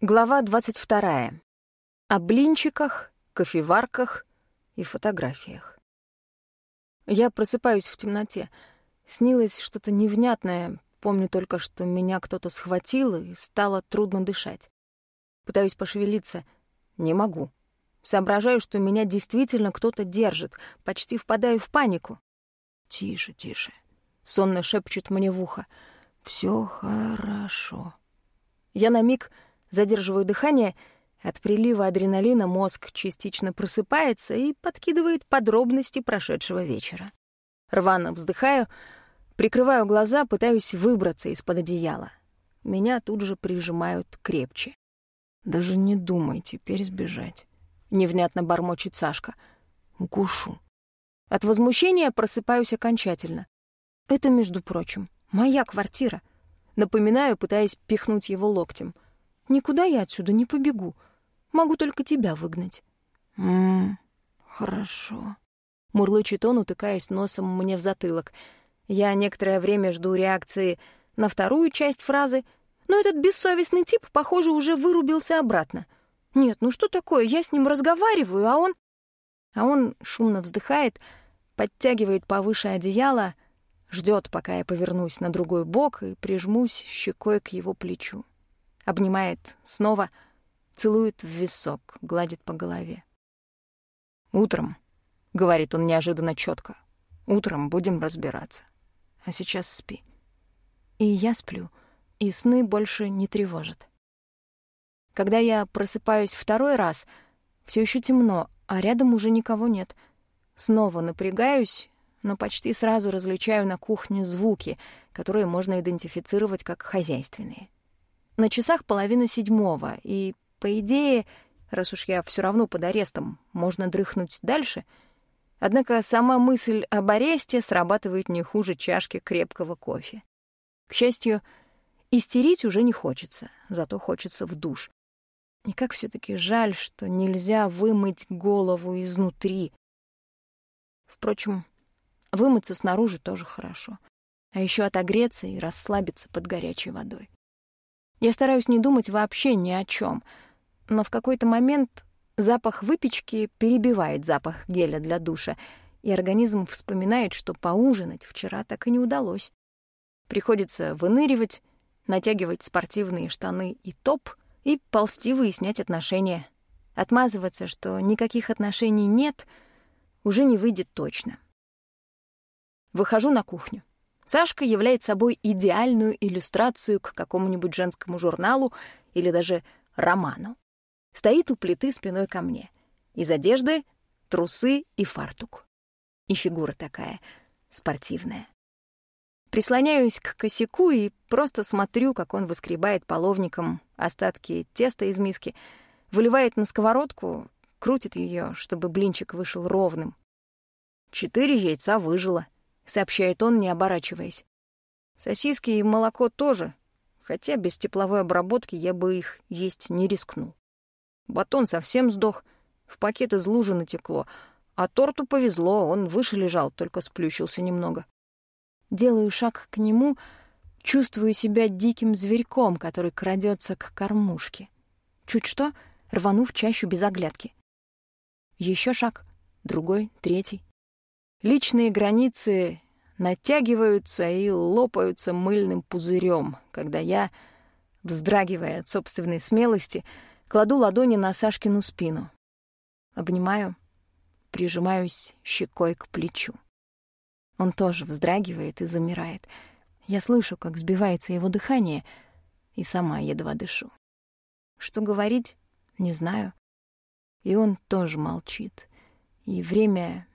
Глава 22. О блинчиках, кофеварках и фотографиях. Я просыпаюсь в темноте. Снилось что-то невнятное. Помню только, что меня кто-то схватил, и стало трудно дышать. Пытаюсь пошевелиться. Не могу. Соображаю, что меня действительно кто-то держит. Почти впадаю в панику. «Тише, тише», — сонно шепчет мне в ухо. Все хорошо». Я на миг задерживаю дыхание, от прилива адреналина мозг частично просыпается и подкидывает подробности прошедшего вечера. Рвано вздыхаю, прикрываю глаза, пытаюсь выбраться из-под одеяла. Меня тут же прижимают крепче. «Даже не думай теперь сбежать», — невнятно бормочет Сашка. «Укушу». От возмущения просыпаюсь окончательно. Это, между прочим, моя квартира. Напоминаю, пытаясь пихнуть его локтем — Никуда я отсюда не побегу. Могу только тебя выгнать. Мм, хорошо. Мурлычет он, утыкаясь носом мне в затылок. Я некоторое время жду реакции на вторую часть фразы, но этот бессовестный тип, похоже, уже вырубился обратно. Нет, ну что такое? Я с ним разговариваю, а он... А он шумно вздыхает, подтягивает повыше одеяло, ждет, пока я повернусь на другой бок и прижмусь щекой к его плечу обнимает снова, целует в висок, гладит по голове. «Утром», — говорит он неожиданно четко, — «утром будем разбираться. А сейчас спи». И я сплю, и сны больше не тревожат. Когда я просыпаюсь второй раз, все еще темно, а рядом уже никого нет. Снова напрягаюсь, но почти сразу различаю на кухне звуки, которые можно идентифицировать как хозяйственные. На часах половина седьмого, и, по идее, раз уж я все равно под арестом, можно дрыхнуть дальше. Однако сама мысль об аресте срабатывает не хуже чашки крепкого кофе. К счастью, истерить уже не хочется, зато хочется в душ. И как все таки жаль, что нельзя вымыть голову изнутри. Впрочем, вымыться снаружи тоже хорошо. А еще отогреться и расслабиться под горячей водой. Я стараюсь не думать вообще ни о чем, но в какой-то момент запах выпечки перебивает запах геля для душа, и организм вспоминает, что поужинать вчера так и не удалось. Приходится выныривать, натягивать спортивные штаны и топ и ползти выяснять отношения. Отмазываться, что никаких отношений нет, уже не выйдет точно. Выхожу на кухню. Сашка является собой идеальную иллюстрацию к какому-нибудь женскому журналу или даже роману. Стоит у плиты спиной ко мне. Из одежды — трусы и фартук. И фигура такая, спортивная. Прислоняюсь к косяку и просто смотрю, как он выскребает половником остатки теста из миски, выливает на сковородку, крутит ее, чтобы блинчик вышел ровным. Четыре яйца выжило —— сообщает он, не оборачиваясь. «Сосиски и молоко тоже, хотя без тепловой обработки я бы их есть не рискнул. Батон совсем сдох, в пакет из лужи натекло, а торту повезло, он выше лежал, только сплющился немного. Делаю шаг к нему, чувствую себя диким зверьком, который крадется к кормушке. Чуть что, рвану в чащу без оглядки. Еще шаг, другой, третий. Личные границы натягиваются и лопаются мыльным пузырем, когда я, вздрагивая от собственной смелости, кладу ладони на Сашкину спину. Обнимаю, прижимаюсь щекой к плечу. Он тоже вздрагивает и замирает. Я слышу, как сбивается его дыхание, и сама едва дышу. Что говорить, не знаю. И он тоже молчит. И время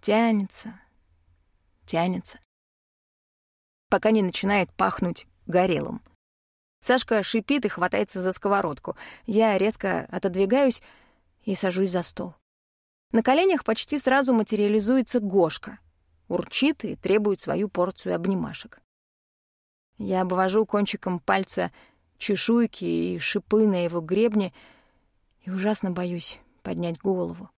Тянется, тянется. Пока не начинает пахнуть горелым. Сашка шипит и хватается за сковородку. Я резко отодвигаюсь и сажусь за стол. На коленях почти сразу материализуется Гошка. Урчит и требует свою порцию обнимашек. Я обвожу кончиком пальца чешуйки и шипы на его гребне и ужасно боюсь поднять голову.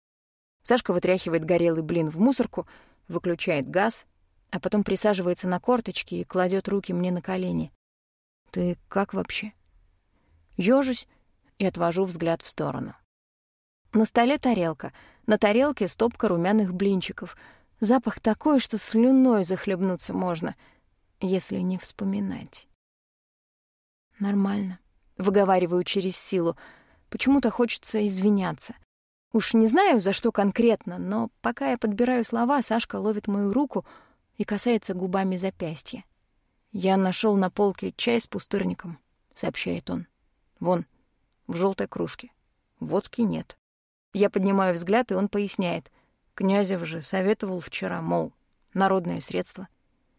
Сашка вытряхивает горелый блин в мусорку, выключает газ, а потом присаживается на корточки и кладет руки мне на колени. «Ты как вообще?» Ёжусь, и отвожу взгляд в сторону. На столе тарелка, на тарелке стопка румяных блинчиков. Запах такой, что слюной захлебнуться можно, если не вспоминать. Нормально. Выговариваю через силу. Почему-то хочется извиняться. Уж не знаю, за что конкретно, но пока я подбираю слова, Сашка ловит мою руку и касается губами запястья. «Я нашел на полке чай с пустырником», — сообщает он. «Вон, в желтой кружке. Водки нет». Я поднимаю взгляд, и он поясняет. Князев же советовал вчера, мол, народное средство.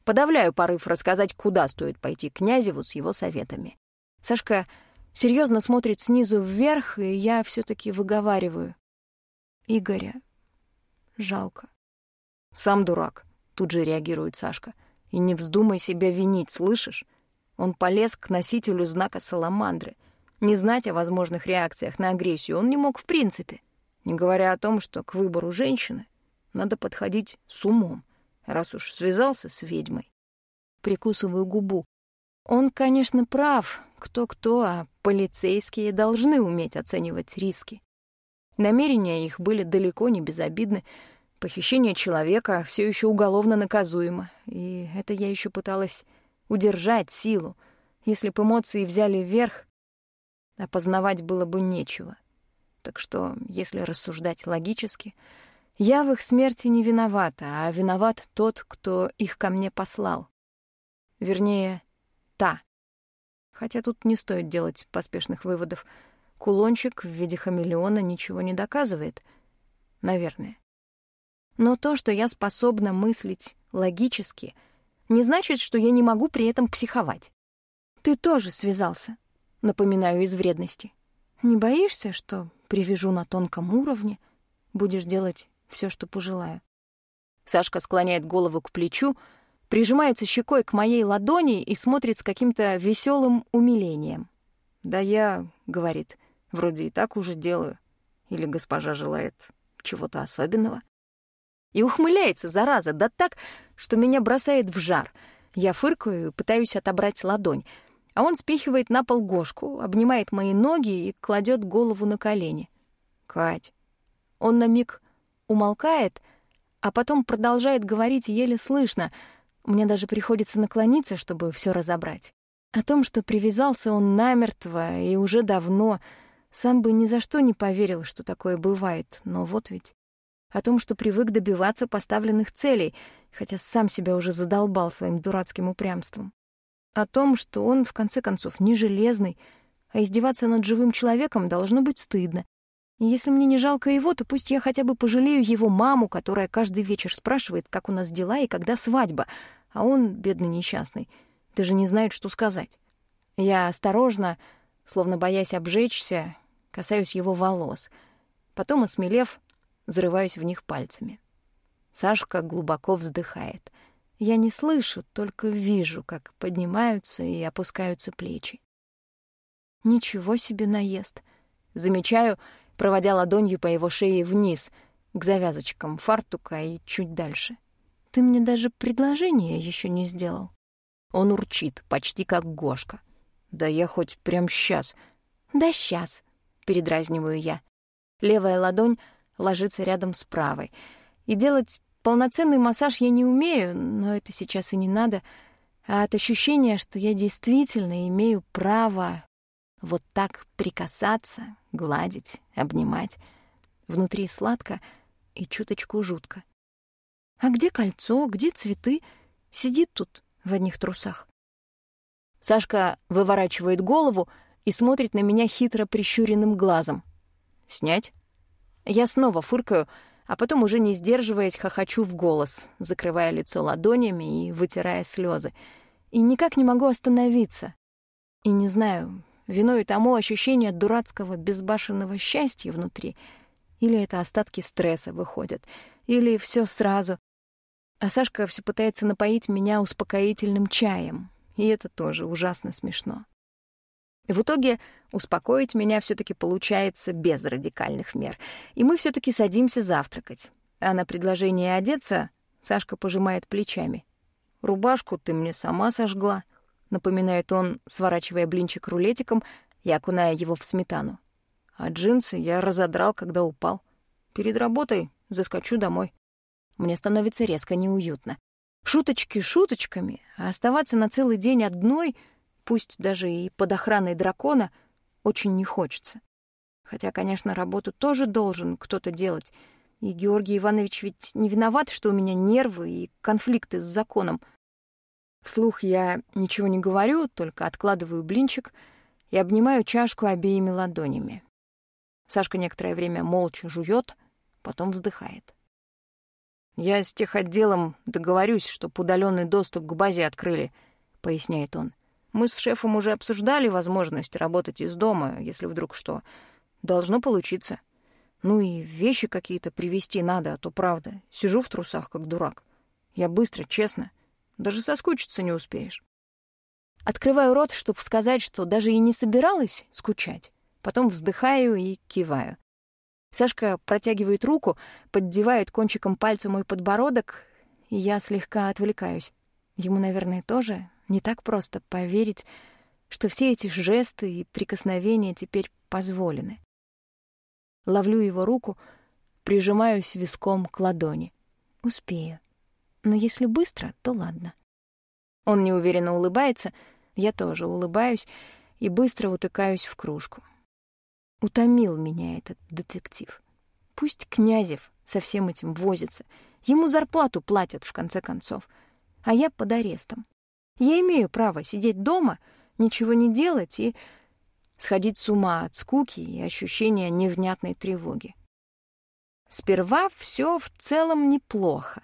Подавляю порыв рассказать, куда стоит пойти Князеву с его советами. Сашка серьезно смотрит снизу вверх, и я все таки выговариваю. Игоря жалко. «Сам дурак», — тут же реагирует Сашка. «И не вздумай себя винить, слышишь? Он полез к носителю знака саламандры. Не знать о возможных реакциях на агрессию он не мог в принципе. Не говоря о том, что к выбору женщины надо подходить с умом, раз уж связался с ведьмой. Прикусываю губу. Он, конечно, прав, кто-кто, а полицейские должны уметь оценивать риски. Намерения их были далеко не безобидны. Похищение человека все еще уголовно наказуемо, и это я еще пыталась удержать силу. Если бы эмоции взяли вверх, опознавать было бы нечего. Так что, если рассуждать логически, я в их смерти не виновата, а виноват тот, кто их ко мне послал. Вернее, та. Хотя тут не стоит делать поспешных выводов. Кулончик в виде хамелеона ничего не доказывает. Наверное. Но то, что я способна мыслить логически, не значит, что я не могу при этом психовать. Ты тоже связался, напоминаю из вредности. Не боишься, что привяжу на тонком уровне, будешь делать все, что пожелаю. Сашка склоняет голову к плечу, прижимается щекой к моей ладони и смотрит с каким-то веселым умилением. «Да я», — говорит, — «вроде и так уже делаю. Или госпожа желает чего-то особенного?» И ухмыляется, зараза, да так, что меня бросает в жар. Я фыркаю и пытаюсь отобрать ладонь — а он спихивает на пол Гошку, обнимает мои ноги и кладет голову на колени. «Кать». Он на миг умолкает, а потом продолжает говорить еле слышно. Мне даже приходится наклониться, чтобы все разобрать. О том, что привязался он намертво и уже давно, сам бы ни за что не поверил, что такое бывает, но вот ведь. О том, что привык добиваться поставленных целей, хотя сам себя уже задолбал своим дурацким упрямством. О том, что он, в конце концов, не железный, а издеваться над живым человеком должно быть стыдно. И если мне не жалко его, то пусть я хотя бы пожалею его маму, которая каждый вечер спрашивает, как у нас дела и когда свадьба, а он, бедный несчастный, даже не знает, что сказать. Я осторожно, словно боясь обжечься, касаюсь его волос. Потом, осмелев, зарываюсь в них пальцами. Сашка глубоко вздыхает — я не слышу, только вижу, как поднимаются и опускаются плечи. Ничего себе наезд. Замечаю, проводя ладонью по его шее вниз, к завязочкам фартука и чуть дальше. Ты мне даже предложение еще не сделал. Он урчит, почти как Гошка. Да я хоть прям сейчас. Да сейчас, передразниваю я. Левая ладонь ложится рядом с правой. И делать Полноценный массаж я не умею, но это сейчас и не надо. А от ощущения, что я действительно имею право вот так прикасаться, гладить, обнимать, внутри сладко и чуточку жутко. А где кольцо, где цветы? Сидит тут в одних трусах. Сашка выворачивает голову и смотрит на меня хитро прищуренным глазом. «Снять?» Я снова фыркаю, а потом, уже не сдерживаясь, хохочу в голос, закрывая лицо ладонями и вытирая слезы. И никак не могу остановиться. И не знаю, виной тому ощущение дурацкого безбашенного счастья внутри, или это остатки стресса выходят, или все сразу. А Сашка все пытается напоить меня успокоительным чаем, и это тоже ужасно смешно. В итоге успокоить меня все таки получается без радикальных мер, и мы все таки садимся завтракать. А на предложение одеться Сашка пожимает плечами. «Рубашку ты мне сама сожгла», — напоминает он, сворачивая блинчик рулетиком и окуная его в сметану. А джинсы я разодрал, когда упал. Перед работой заскочу домой. Мне становится резко неуютно. Шуточки шуточками, а оставаться на целый день одной, пусть даже и под охраной дракона, очень не хочется. Хотя, конечно, работу тоже должен кто-то делать. И Георгий Иванович ведь не виноват, что у меня нервы и конфликты с законом. Вслух я ничего не говорю, только откладываю блинчик и обнимаю чашку обеими ладонями. Сашка некоторое время молча жует, потом вздыхает. «Я с техотделом договорюсь, чтоб удаленный доступ к базе открыли», — поясняет он. «Мы с шефом уже обсуждали возможность работать из дома, если вдруг что. Должно получиться. Ну и вещи какие-то привезти надо, а то правда. Сижу в трусах, как дурак. Я быстро, честно. Даже соскучиться не успеешь». Открываю рот, чтобы сказать, что даже и не собиралась скучать. Потом вздыхаю и киваю. Сашка протягивает руку, поддевает кончиком пальца мой подбородок, и я слегка отвлекаюсь. Ему, наверное, тоже не так просто поверить, что все эти жесты и прикосновения теперь позволены. Ловлю его руку, прижимаюсь виском к ладони. Успею. Но если быстро, то ладно. Он неуверенно улыбается, я тоже улыбаюсь и быстро утыкаюсь в кружку. Утомил меня этот детектив. Пусть Князев со всем этим возится. Ему зарплату платят, в конце концов. А я под арестом. Я имею право сидеть дома, ничего не делать и сходить с ума от скуки и ощущения невнятной тревоги. Сперва все в целом неплохо.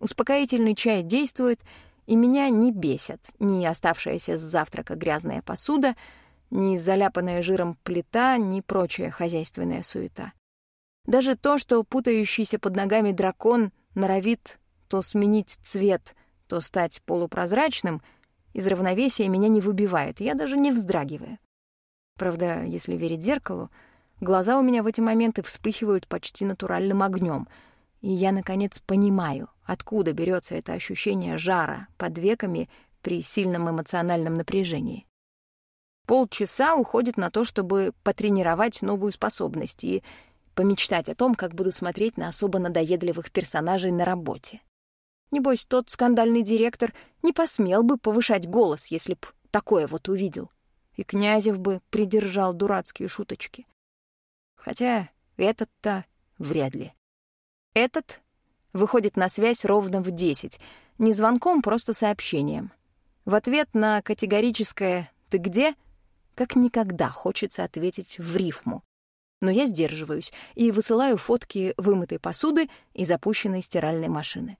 Успокоительный чай действует, и меня не бесят ни оставшаяся с завтрака грязная посуда — ни заляпанная жиром плита, ни прочая хозяйственная суета. Даже то, что путающийся под ногами дракон норовит то сменить цвет, то стать полупрозрачным, из равновесия меня не выбивает, я даже не вздрагиваю. Правда, если верить зеркалу, глаза у меня в эти моменты вспыхивают почти натуральным огнем, и я, наконец, понимаю, откуда берется это ощущение жара под веками при сильном эмоциональном напряжении. Полчаса уходит на то, чтобы потренировать новую способность и помечтать о том, как буду смотреть на особо надоедливых персонажей на работе. Небось, тот скандальный директор не посмел бы повышать голос, если б такое вот увидел. И Князев бы придержал дурацкие шуточки. Хотя этот-то вряд ли. Этот выходит на связь ровно в десять, не звонком, просто сообщением. В ответ на категорическое «ты где?» Как никогда хочется ответить в рифму. Но я сдерживаюсь и высылаю фотки вымытой посуды и запущенной стиральной машины.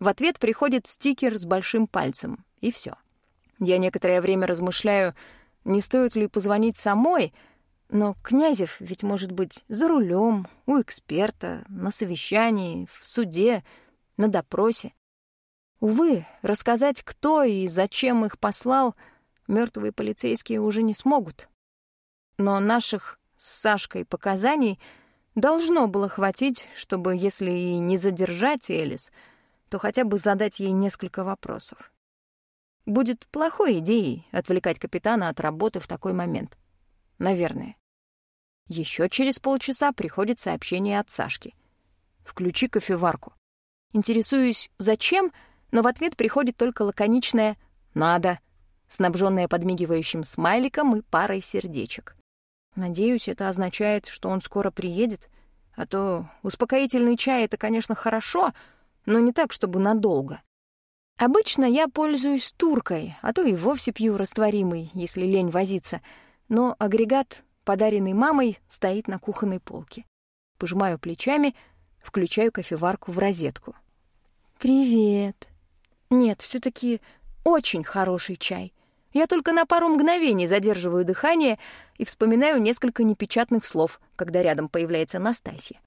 В ответ приходит стикер с большим пальцем, и все. Я некоторое время размышляю, не стоит ли позвонить самой, но Князев ведь может быть за рулем, у эксперта, на совещании, в суде, на допросе. Увы, рассказать, кто и зачем их послал — мертвые полицейские уже не смогут. Но наших с Сашкой показаний должно было хватить, чтобы, если и не задержать Элис, то хотя бы задать ей несколько вопросов. Будет плохой идеей отвлекать капитана от работы в такой момент. Наверное. Еще через полчаса приходит сообщение от Сашки. «Включи кофеварку». Интересуюсь, зачем, но в ответ приходит только лаконичное «надо» снабженная подмигивающим смайликом и парой сердечек. Надеюсь, это означает, что он скоро приедет, а то успокоительный чай — это, конечно, хорошо, но не так, чтобы надолго. Обычно я пользуюсь туркой, а то и вовсе пью растворимый, если лень возиться, но агрегат, подаренный мамой, стоит на кухонной полке. Пожимаю плечами, включаю кофеварку в розетку. «Привет!» Нет, все таки очень хороший чай. Я только на пару мгновений задерживаю дыхание и вспоминаю несколько непечатных слов, когда рядом появляется Настасья.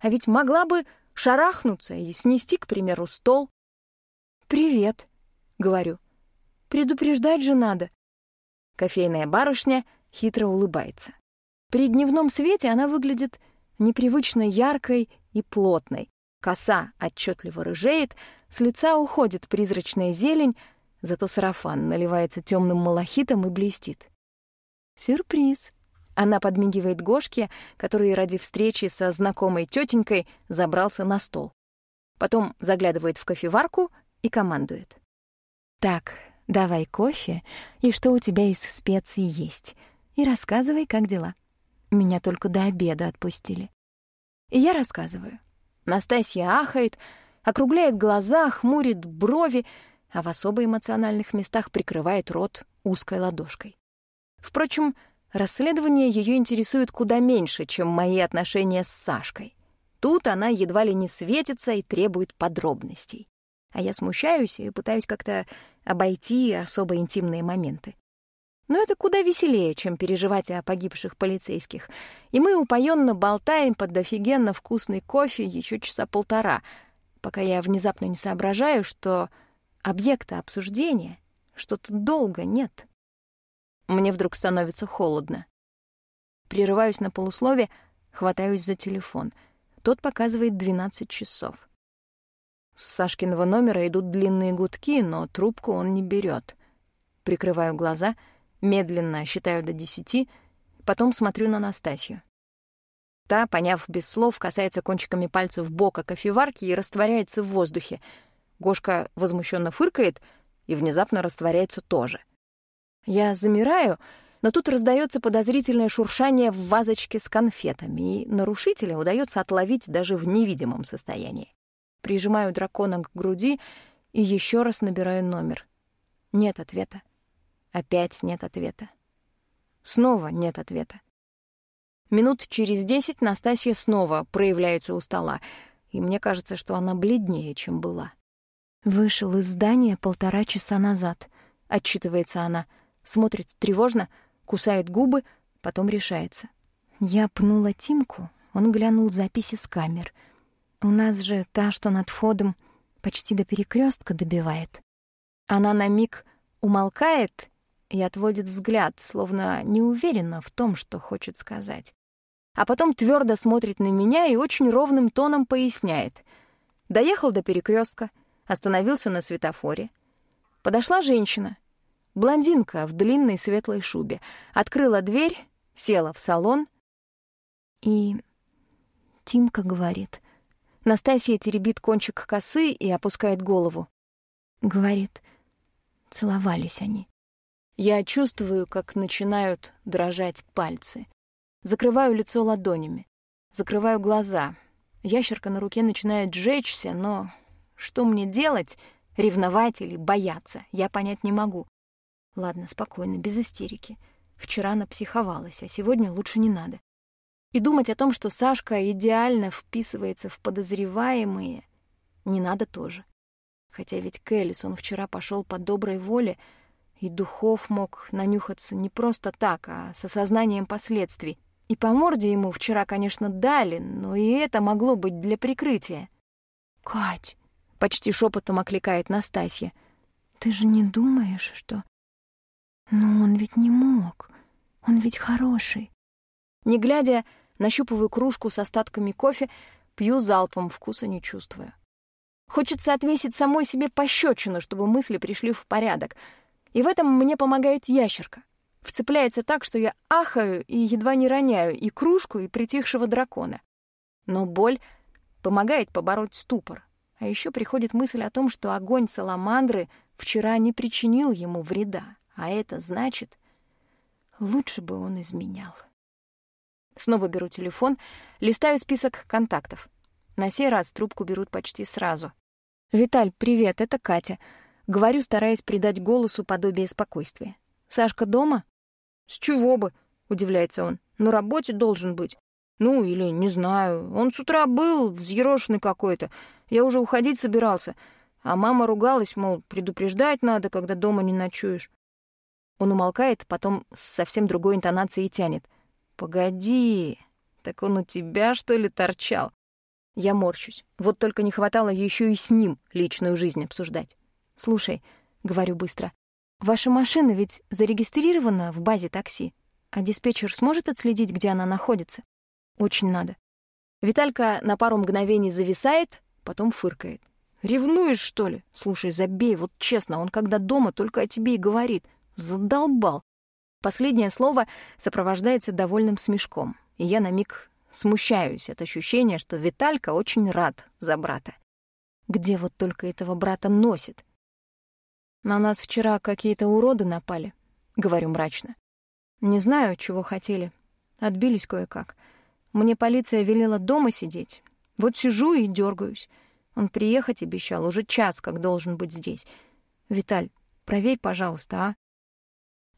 А ведь могла бы шарахнуться и снести, к примеру, стол. «Привет», — говорю. «Предупреждать же надо». Кофейная барышня хитро улыбается. При дневном свете она выглядит непривычно яркой и плотной. Коса отчетливо рыжеет, с лица уходит призрачная зелень, Зато сарафан наливается темным малахитом и блестит. «Сюрприз», — Она подмигивает Гошке, который ради встречи со знакомой тетенькой забрался на стол. Потом заглядывает в кофеварку и командует. «Так, давай кофе и что у тебя из специй есть, и рассказывай, как дела. Меня только до обеда отпустили». И я рассказываю. Настасья ахает, округляет глаза, хмурит брови, а в особо эмоциональных местах прикрывает рот узкой ладошкой. Впрочем, расследование ее интересует куда меньше, чем мои отношения с Сашкой. Тут она едва ли не светится и требует подробностей. А я смущаюсь и пытаюсь как-то обойти особо интимные моменты. Но это куда веселее, чем переживать о погибших полицейских. И мы упоенно болтаем под офигенно вкусный кофе еще часа полтора, пока я внезапно не соображаю, что объекта обсуждения что-то долго нет. Мне вдруг становится холодно. Прерываюсь на полуслове, хватаюсь за телефон. Тот показывает 12 часов. С Сашкиного номера идут длинные гудки, но трубку он не берет. Прикрываю глаза — Медленно считаю до десяти, потом смотрю на Настасью. Та, поняв без слов, касается кончиками пальцев бока кофеварки и растворяется в воздухе. Гошка возмущенно фыркает и внезапно растворяется тоже. Я замираю, но тут раздается подозрительное шуршание в вазочке с конфетами, и нарушителя удается отловить даже в невидимом состоянии. Прижимаю дракона к груди и еще раз набираю номер. Нет ответа. Опять нет ответа. Снова нет ответа. Минут через десять Настасья снова проявляется у стола, и мне кажется, что она бледнее, чем была. «Вышел из здания полтора часа назад», — отчитывается она, смотрит тревожно, кусает губы, потом решается. Я пнула Тимку, он глянул записи с камер. У нас же та, что над входом, почти до перекрестка добивает. Она на миг умолкает и отводит взгляд, словно не уверена в том, что хочет сказать. А потом твердо смотрит на меня и очень ровным тоном поясняет. Доехал до перекрестка, остановился на светофоре. Подошла женщина, блондинка в длинной светлой шубе, открыла дверь, села в салон и... Тимка говорит. Настасья теребит кончик косы и опускает голову. Говорит, целовались они. Я чувствую, как начинают дрожать пальцы. Закрываю лицо ладонями. Закрываю глаза. Ящерка на руке начинает жечься, но что мне делать? Ревновать или бояться? Я понять не могу. Ладно, спокойно, без истерики. Вчера напсиховалась, а сегодня лучше не надо. И думать о том, что Сашка идеально вписывается в подозреваемые, не надо тоже. Хотя ведь Кэллис, он вчера пошел по доброй воле — и духов мог нанюхаться не просто так, а с осознанием последствий. И по морде ему вчера, конечно, дали, но и это могло быть для прикрытия. «Кать!» — почти шепотом окликает Настасья. «Ты же не думаешь, что...» «Ну, он ведь не мог. Он ведь хороший». Не глядя, нащупываю кружку с остатками кофе, пью залпом, вкуса не чувствуя. Хочется отвесить самой себе пощечину, чтобы мысли пришли в порядок — и в этом мне помогает ящерка. Вцепляется так, что я ахаю и едва не роняю и кружку, и притихшего дракона. Но боль помогает побороть ступор. А еще приходит мысль о том, что огонь саламандры вчера не причинил ему вреда. А это значит, лучше бы он изменял. Снова беру телефон, листаю список контактов. На сей раз трубку берут почти сразу. «Виталь, привет, это Катя. Говорю, стараясь придать голосу подобие спокойствия. «Сашка дома?» «С чего бы?» — удивляется он. «На работе должен быть». «Ну, или не знаю. Он с утра был взъерошенный какой-то. Я уже уходить собирался. А мама ругалась, мол, предупреждать надо, когда дома не ночуешь». Он умолкает, потом с совсем другой интонацией тянет. «Погоди, так он у тебя, что ли, торчал?» Я морщусь. Вот только не хватало еще и с ним личную жизнь обсуждать. «Слушай», — говорю быстро, — «ваша машина ведь зарегистрирована в базе такси, а диспетчер сможет отследить, где она находится? Очень надо». Виталька на пару мгновений зависает, потом фыркает. «Ревнуешь, что ли? Слушай, забей, вот честно, он когда дома только о тебе и говорит. Задолбал. Последнее слово сопровождается довольным смешком, и я на миг смущаюсь от ощущения, что Виталька очень рад за брата. Где вот только этого брата носит? На нас вчера какие-то уроды напали, говорю мрачно. Не знаю, чего хотели. Отбились кое-как. Мне полиция велела дома сидеть. Вот сижу и дергаюсь. Он приехать обещал, уже час, как должен быть здесь. Виталь, проверь, пожалуйста, а?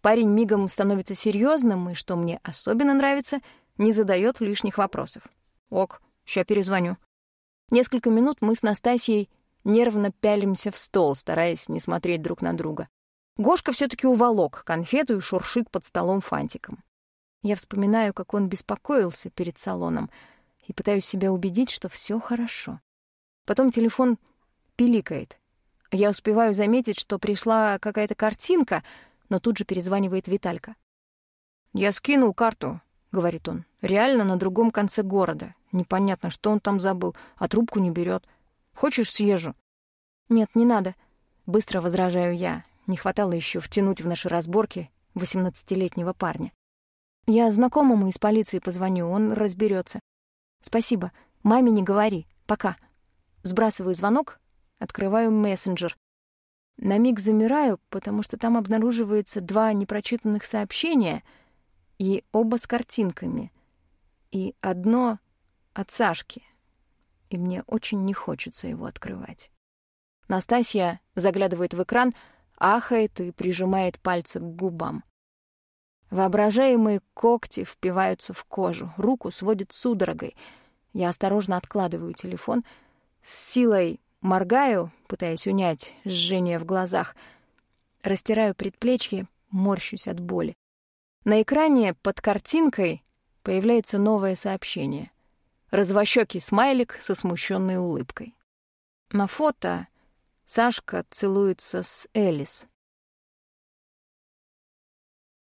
Парень мигом становится серьезным и, что мне особенно нравится, не задает лишних вопросов. Ок, ща перезвоню. Несколько минут мы с Настасьей нервно пялимся в стол, стараясь не смотреть друг на друга. Гошка все таки уволок конфету и шуршит под столом фантиком. Я вспоминаю, как он беспокоился перед салоном, и пытаюсь себя убедить, что все хорошо. Потом телефон пиликает. Я успеваю заметить, что пришла какая-то картинка, но тут же перезванивает Виталька. «Я скинул карту», — говорит он. «Реально на другом конце города. Непонятно, что он там забыл, а трубку не берет. Хочешь, съезжу?» «Нет, не надо», — быстро возражаю я. Не хватало еще втянуть в наши разборки восемнадцатилетнего парня. «Я знакомому из полиции позвоню, он разберется. Спасибо. Маме не говори. Пока». Сбрасываю звонок, открываю мессенджер. На миг замираю, потому что там обнаруживается два непрочитанных сообщения, и оба с картинками. И одно от Сашки. И мне очень не хочется его открывать. Настасья заглядывает в экран, ахает и прижимает пальцы к губам. Воображаемые когти впиваются в кожу, руку сводит судорогой. Я осторожно откладываю телефон — с силой моргаю, пытаясь унять жжение в глазах. Растираю предплечье, морщусь от боли. На экране под картинкой появляется новое сообщение. Развощёкий смайлик со смущенной улыбкой. На фото Сашка целуется с Элис.